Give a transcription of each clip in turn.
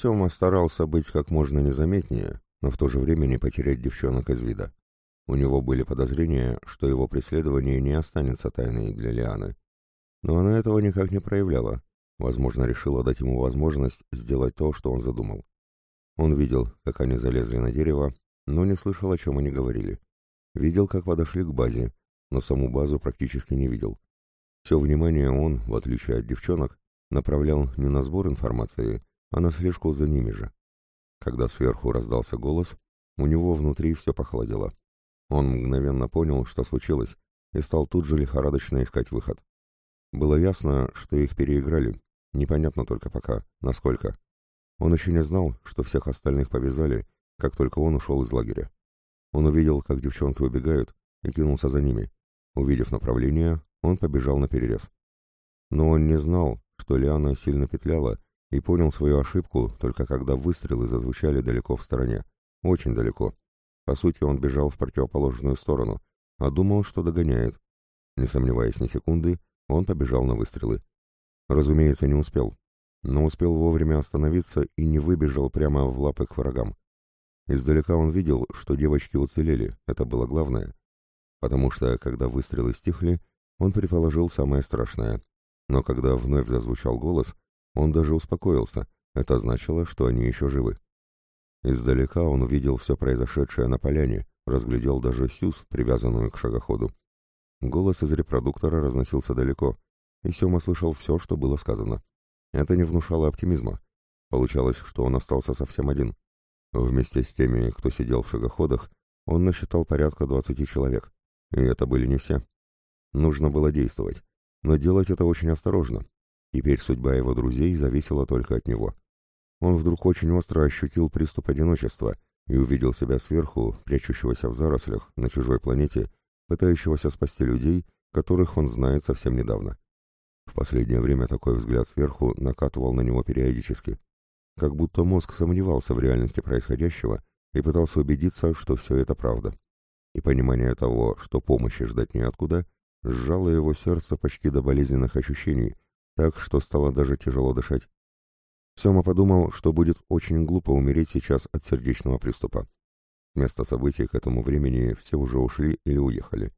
Сема старался быть как можно незаметнее, но в то же время не потерять девчонок из вида. У него были подозрения, что его преследование не останется тайной для Лианы. Но она этого никак не проявляла. Возможно, решила дать ему возможность сделать то, что он задумал. Он видел, как они залезли на дерево, но не слышал, о чем они говорили. Видел, как подошли к базе, но саму базу практически не видел. Все внимание он, в отличие от девчонок, направлял не на сбор информации, а на слежку за ними же. Когда сверху раздался голос, у него внутри все похолодело. Он мгновенно понял, что случилось, и стал тут же лихорадочно искать выход. Было ясно, что их переиграли, непонятно только пока, насколько. Он еще не знал, что всех остальных повязали, как только он ушел из лагеря. Он увидел, как девчонки убегают, и кинулся за ними. Увидев направление, он побежал на перерез. Но он не знал, что Лиана сильно петляла, и понял свою ошибку только когда выстрелы зазвучали далеко в стороне. Очень далеко. По сути, он бежал в противоположную сторону, а думал, что догоняет. Не сомневаясь ни секунды, он побежал на выстрелы. Разумеется, не успел. Но успел вовремя остановиться и не выбежал прямо в лапы к врагам. Издалека он видел, что девочки уцелели, это было главное. Потому что, когда выстрелы стихли, он предположил самое страшное. Но когда вновь зазвучал голос, он даже успокоился, это значило, что они еще живы. Издалека он увидел все произошедшее на поляне, разглядел даже Сюз, привязанную к шагоходу. Голос из репродуктора разносился далеко, и Сема слышал все, что было сказано. Это не внушало оптимизма. Получалось, что он остался совсем один. Вместе с теми, кто сидел в шагоходах, он насчитал порядка двадцати человек. И это были не все. Нужно было действовать. Но делать это очень осторожно. Теперь судьба его друзей зависела только от него. Он вдруг очень остро ощутил приступ одиночества и увидел себя сверху, прячущегося в зарослях, на чужой планете, пытающегося спасти людей, которых он знает совсем недавно. В последнее время такой взгляд сверху накатывал на него периодически. Как будто мозг сомневался в реальности происходящего и пытался убедиться, что все это правда. И понимание того, что помощи ждать неоткуда, сжало его сердце почти до болезненных ощущений, так что стало даже тяжело дышать. Сема подумал, что будет очень глупо умереть сейчас от сердечного приступа. Место событий к этому времени все уже ушли или уехали.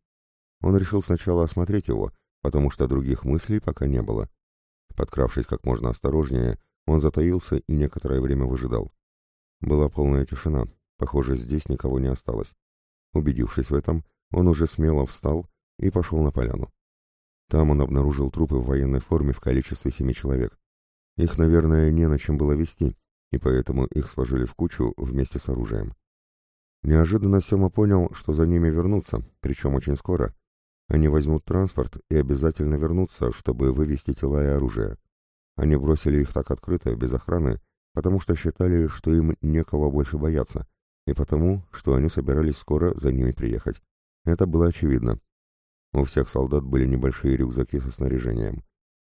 Он решил сначала осмотреть его, потому что других мыслей пока не было. Подкравшись как можно осторожнее, он затаился и некоторое время выжидал. Была полная тишина, похоже, здесь никого не осталось. Убедившись в этом, он уже смело встал и пошел на поляну. Там он обнаружил трупы в военной форме в количестве семи человек. Их, наверное, не на чем было вести, и поэтому их сложили в кучу вместе с оружием. Неожиданно Сема понял, что за ними вернутся, причем очень скоро. Они возьмут транспорт и обязательно вернутся, чтобы вывести тела и оружие. Они бросили их так открыто, без охраны, потому что считали, что им некого больше бояться, и потому, что они собирались скоро за ними приехать. Это было очевидно. У всех солдат были небольшие рюкзаки со снаряжением.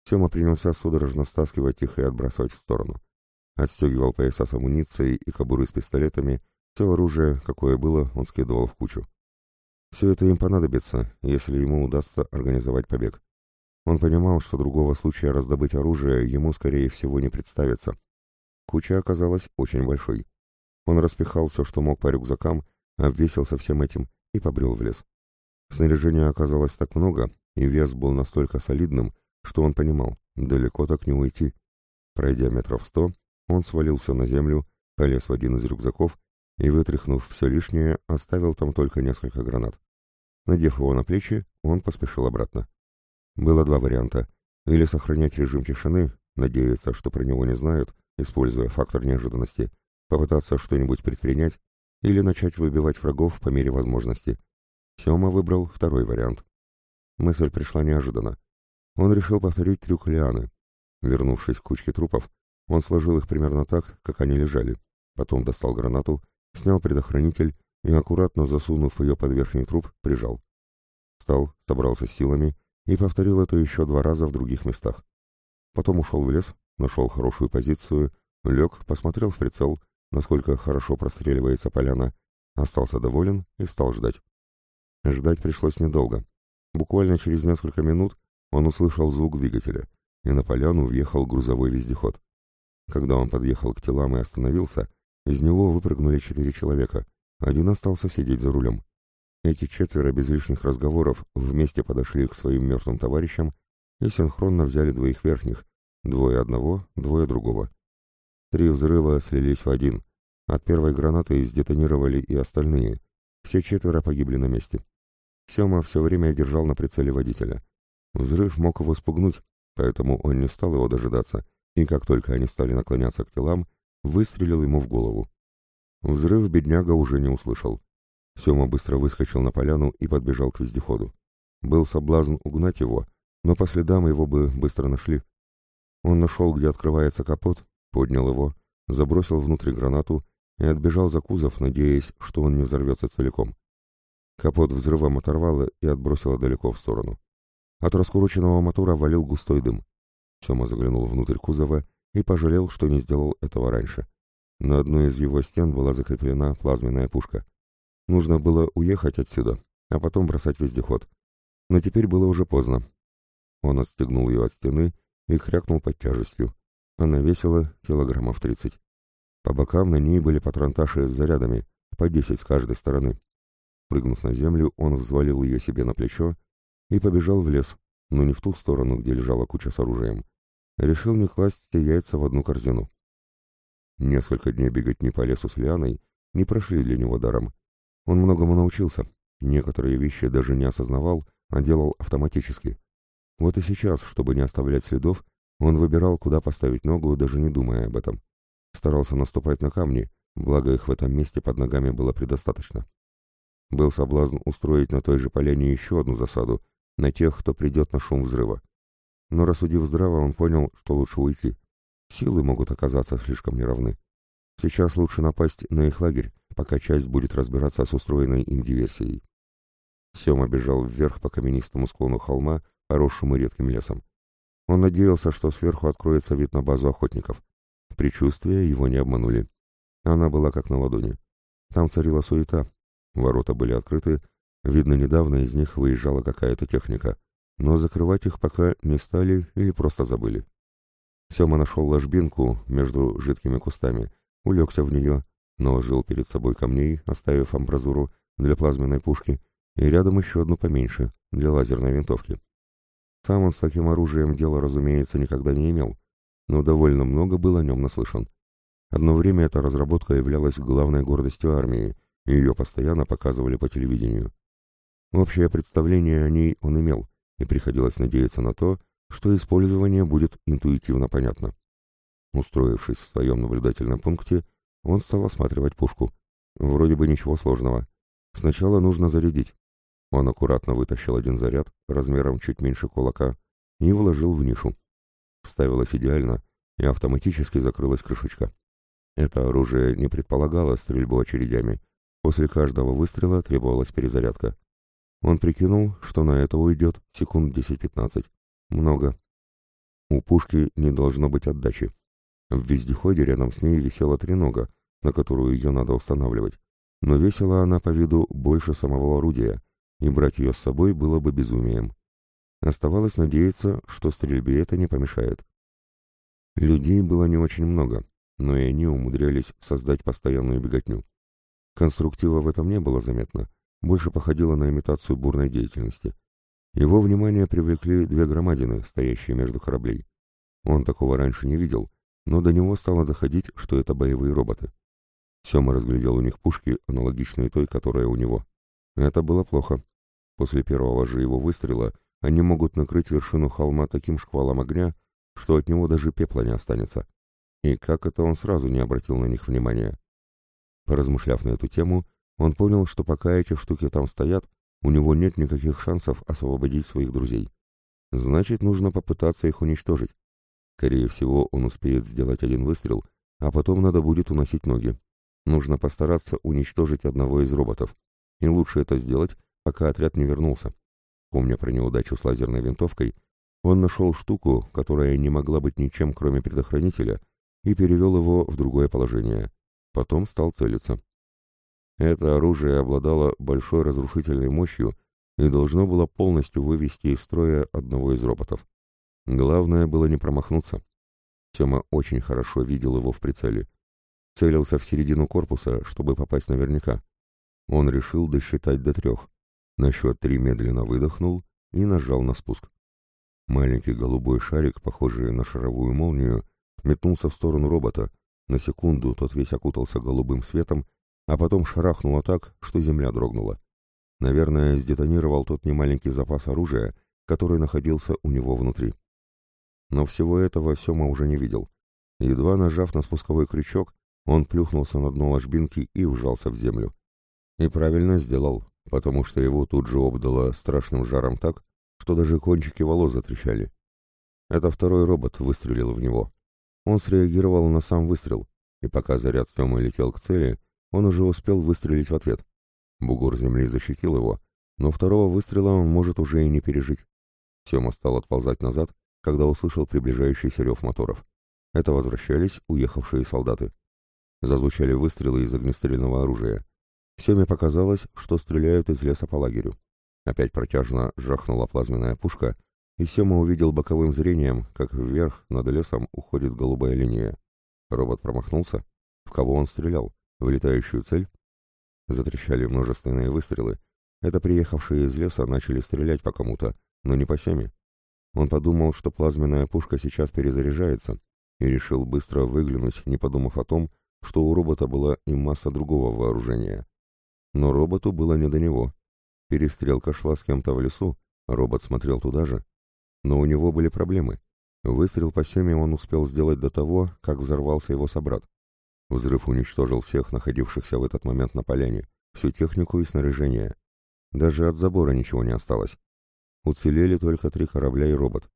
Сема принялся судорожно стаскивать их и отбрасывать в сторону. Отстегивал пояса с амуницией и кобуры с пистолетами, все оружие, какое было, он скидывал в кучу. Все это им понадобится, если ему удастся организовать побег. Он понимал, что другого случая раздобыть оружие ему, скорее всего, не представится. Куча оказалась очень большой. Он распихал все, что мог по рюкзакам, обвесился всем этим и побрел в лес. Снаряжения оказалось так много, и вес был настолько солидным, что он понимал, далеко так не уйти. Пройдя метров сто, он свалился на землю, полез в один из рюкзаков и, вытряхнув все лишнее, оставил там только несколько гранат. Надев его на плечи, он поспешил обратно. Было два варианта. Или сохранять режим тишины, надеяться, что про него не знают, используя фактор неожиданности, попытаться что-нибудь предпринять, или начать выбивать врагов по мере возможности. Сема выбрал второй вариант. Мысль пришла неожиданно. Он решил повторить трюк Лианы. Вернувшись к кучке трупов, он сложил их примерно так, как они лежали. Потом достал гранату, снял предохранитель и, аккуратно засунув ее под верхний труп, прижал. Встал, собрался силами и повторил это еще два раза в других местах. Потом ушел в лес, нашел хорошую позицию, лег, посмотрел в прицел, насколько хорошо простреливается поляна, остался доволен и стал ждать. Ждать пришлось недолго. Буквально через несколько минут он услышал звук двигателя, и на поляну въехал грузовой вездеход. Когда он подъехал к телам и остановился, из него выпрыгнули четыре человека. Один остался сидеть за рулем. Эти четверо без лишних разговоров вместе подошли к своим мертвым товарищам и синхронно взяли двоих верхних, двое одного, двое другого. Три взрыва слились в один. От первой гранаты сдетонировали и остальные. Все четверо погибли на месте. Сема все время держал на прицеле водителя. Взрыв мог его спугнуть, поэтому он не стал его дожидаться, и как только они стали наклоняться к телам, выстрелил ему в голову. Взрыв бедняга уже не услышал. Сема быстро выскочил на поляну и подбежал к вездеходу. Был соблазн угнать его, но по следам его бы быстро нашли. Он нашел, где открывается капот, поднял его, забросил внутрь гранату и отбежал за кузов, надеясь, что он не взорвется целиком. Капот взрывом оторвало и отбросило далеко в сторону. От раскуроченного мотора валил густой дым. Сема заглянул внутрь кузова и пожалел, что не сделал этого раньше. На одной из его стен была закреплена плазменная пушка. Нужно было уехать отсюда, а потом бросать вездеход. Но теперь было уже поздно. Он отстегнул ее от стены и хрякнул под тяжестью. Она весила килограммов тридцать. По бокам на ней были патронташи с зарядами, по десять с каждой стороны. Прыгнув на землю, он взвалил ее себе на плечо и побежал в лес, но не в ту сторону, где лежала куча с оружием. Решил не класть все яйца в одну корзину. Несколько дней бегать не по лесу с Лианой не прошли для него даром. Он многому научился, некоторые вещи даже не осознавал, а делал автоматически. Вот и сейчас, чтобы не оставлять следов, он выбирал, куда поставить ногу, даже не думая об этом. Старался наступать на камни, благо их в этом месте под ногами было предостаточно. Был соблазн устроить на той же поляне еще одну засаду, на тех, кто придет на шум взрыва. Но рассудив здраво, он понял, что лучше уйти. Силы могут оказаться слишком неравны. Сейчас лучше напасть на их лагерь, пока часть будет разбираться с устроенной им диверсией. Сема бежал вверх по каменистому склону холма, поросшему редким лесом. Он надеялся, что сверху откроется вид на базу охотников. Причувствия его не обманули. Она была как на ладони. Там царила суета. Ворота были открыты. Видно, недавно из них выезжала какая-то техника. Но закрывать их пока не стали или просто забыли. Сема нашел ложбинку между жидкими кустами, улегся в нее, наложил перед собой камней, оставив амбразуру для плазменной пушки, и рядом еще одну поменьше, для лазерной винтовки. Сам он с таким оружием дела, разумеется, никогда не имел, но довольно много был о нем наслышан. Одно время эта разработка являлась главной гордостью армии, ее постоянно показывали по телевидению. Общее представление о ней он имел, и приходилось надеяться на то, что использование будет интуитивно понятно. Устроившись в своем наблюдательном пункте, он стал осматривать пушку. Вроде бы ничего сложного. Сначала нужно зарядить. Он аккуратно вытащил один заряд, размером чуть меньше кулака, и вложил в нишу. Вставилось идеально, и автоматически закрылась крышечка. Это оружие не предполагало стрельбу очередями. После каждого выстрела требовалась перезарядка. Он прикинул, что на это уйдет секунд 10-15. Много. У пушки не должно быть отдачи. В вездеходе рядом с ней висела тренога, на которую ее надо устанавливать. Но весила она по виду больше самого орудия, и брать ее с собой было бы безумием. Оставалось надеяться, что стрельбе это не помешает. Людей было не очень много, но и они умудрялись создать постоянную беготню. Конструктива в этом не было заметно, больше походило на имитацию бурной деятельности. Его внимание привлекли две громадины, стоящие между кораблей. Он такого раньше не видел, но до него стало доходить, что это боевые роботы. Сема разглядел у них пушки, аналогичные той, которая у него. Это было плохо. После первого же его выстрела они могут накрыть вершину холма таким шквалом огня, что от него даже пепла не останется. И как это он сразу не обратил на них внимания? Поразмышляв на эту тему, он понял, что пока эти штуки там стоят, у него нет никаких шансов освободить своих друзей. Значит, нужно попытаться их уничтожить. Скорее всего, он успеет сделать один выстрел, а потом надо будет уносить ноги. Нужно постараться уничтожить одного из роботов. И лучше это сделать, пока отряд не вернулся. Помня про неудачу с лазерной винтовкой, он нашел штуку, которая не могла быть ничем, кроме предохранителя, и перевел его в другое положение. Потом стал целиться. Это оружие обладало большой разрушительной мощью и должно было полностью вывести из строя одного из роботов. Главное было не промахнуться. Сема очень хорошо видел его в прицеле. Целился в середину корпуса, чтобы попасть наверняка. Он решил досчитать до трех. На счет три медленно выдохнул и нажал на спуск. Маленький голубой шарик, похожий на шаровую молнию, метнулся в сторону робота. На секунду тот весь окутался голубым светом, а потом шарахнуло так, что земля дрогнула. Наверное, сдетонировал тот немаленький запас оружия, который находился у него внутри. Но всего этого Сема уже не видел. Едва нажав на спусковой крючок, он плюхнулся на дно ложбинки и вжался в землю. И правильно сделал, потому что его тут же обдало страшным жаром так, что даже кончики волос затрещали. Это второй робот выстрелил в него. Он среагировал на сам выстрел, и пока заряд Семы летел к цели, он уже успел выстрелить в ответ. Бугор земли защитил его, но второго выстрела он может уже и не пережить. Сема стал отползать назад, когда услышал приближающийся рев моторов. Это возвращались уехавшие солдаты. Зазвучали выстрелы из огнестрельного оружия. Семе показалось, что стреляют из леса по лагерю. Опять протяжно жахнула плазменная пушка, и Сема увидел боковым зрением, как вверх над лесом уходит голубая линия. Робот промахнулся. В кого он стрелял? Вылетающую цель? Затрещали множественные выстрелы. Это приехавшие из леса начали стрелять по кому-то, но не по Семе. Он подумал, что плазменная пушка сейчас перезаряжается, и решил быстро выглянуть, не подумав о том, что у робота была и масса другого вооружения. Но роботу было не до него. Перестрелка шла с кем-то в лесу, робот смотрел туда же. Но у него были проблемы. Выстрел по Семе он успел сделать до того, как взорвался его собрат. Взрыв уничтожил всех находившихся в этот момент на поляне, всю технику и снаряжение. Даже от забора ничего не осталось. Уцелели только три корабля и робот.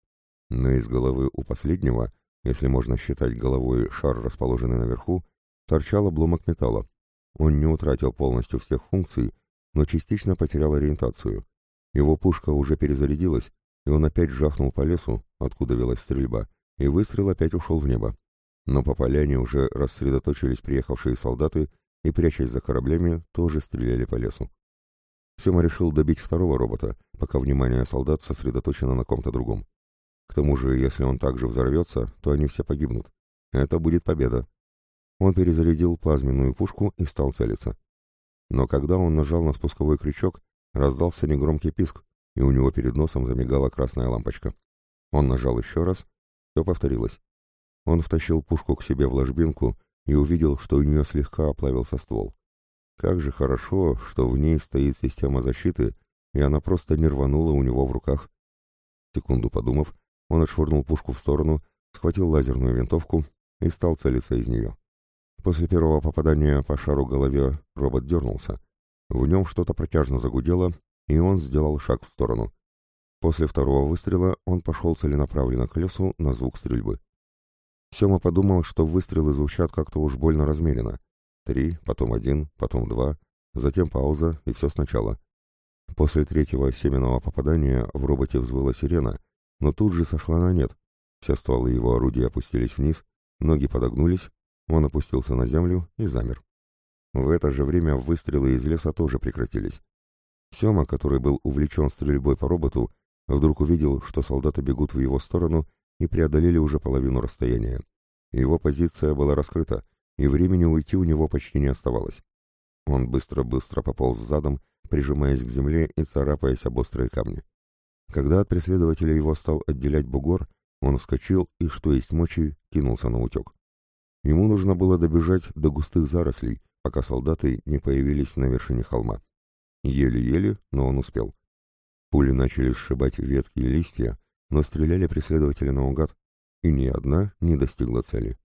Но из головы у последнего, если можно считать головой шар, расположенный наверху, торчал обломок металла. Он не утратил полностью всех функций, но частично потерял ориентацию. Его пушка уже перезарядилась, и он опять жахнул по лесу, откуда велась стрельба, и выстрел опять ушел в небо. Но по поляне уже рассредоточились приехавшие солдаты и, прячась за кораблями, тоже стреляли по лесу. Сема решил добить второго робота, пока внимание солдат сосредоточено на ком-то другом. К тому же, если он также взорвется, то они все погибнут. Это будет победа. Он перезарядил плазменную пушку и стал целиться. Но когда он нажал на спусковой крючок, раздался негромкий писк, и у него перед носом замигала красная лампочка. Он нажал еще раз, все повторилось. Он втащил пушку к себе в ложбинку и увидел, что у нее слегка оплавился ствол. Как же хорошо, что в ней стоит система защиты, и она просто не рванула у него в руках. Секунду подумав, он отшвырнул пушку в сторону, схватил лазерную винтовку и стал целиться из нее. После первого попадания по шару голове робот дернулся. В нем что-то протяжно загудело, и он сделал шаг в сторону. После второго выстрела он пошел целенаправленно к лесу на звук стрельбы. Сема подумал, что выстрелы звучат как-то уж больно размеренно. Три, потом один, потом два, затем пауза и все сначала. После третьего семенного попадания в роботе взвыла сирена, но тут же сошла на нет. Все стволы его орудия опустились вниз, ноги подогнулись, он опустился на землю и замер. В это же время выстрелы из леса тоже прекратились. Сема, который был увлечен стрельбой по роботу, вдруг увидел, что солдаты бегут в его сторону и преодолели уже половину расстояния. Его позиция была раскрыта, и времени уйти у него почти не оставалось. Он быстро-быстро пополз задом, прижимаясь к земле и царапаясь об острые камни. Когда от преследователя его стал отделять бугор, он вскочил и, что есть мочи, кинулся на утек. Ему нужно было добежать до густых зарослей, пока солдаты не появились на вершине холма. Еле-еле, но он успел. Пули начали сшибать ветки и листья, но стреляли преследователи наугад, и ни одна не достигла цели.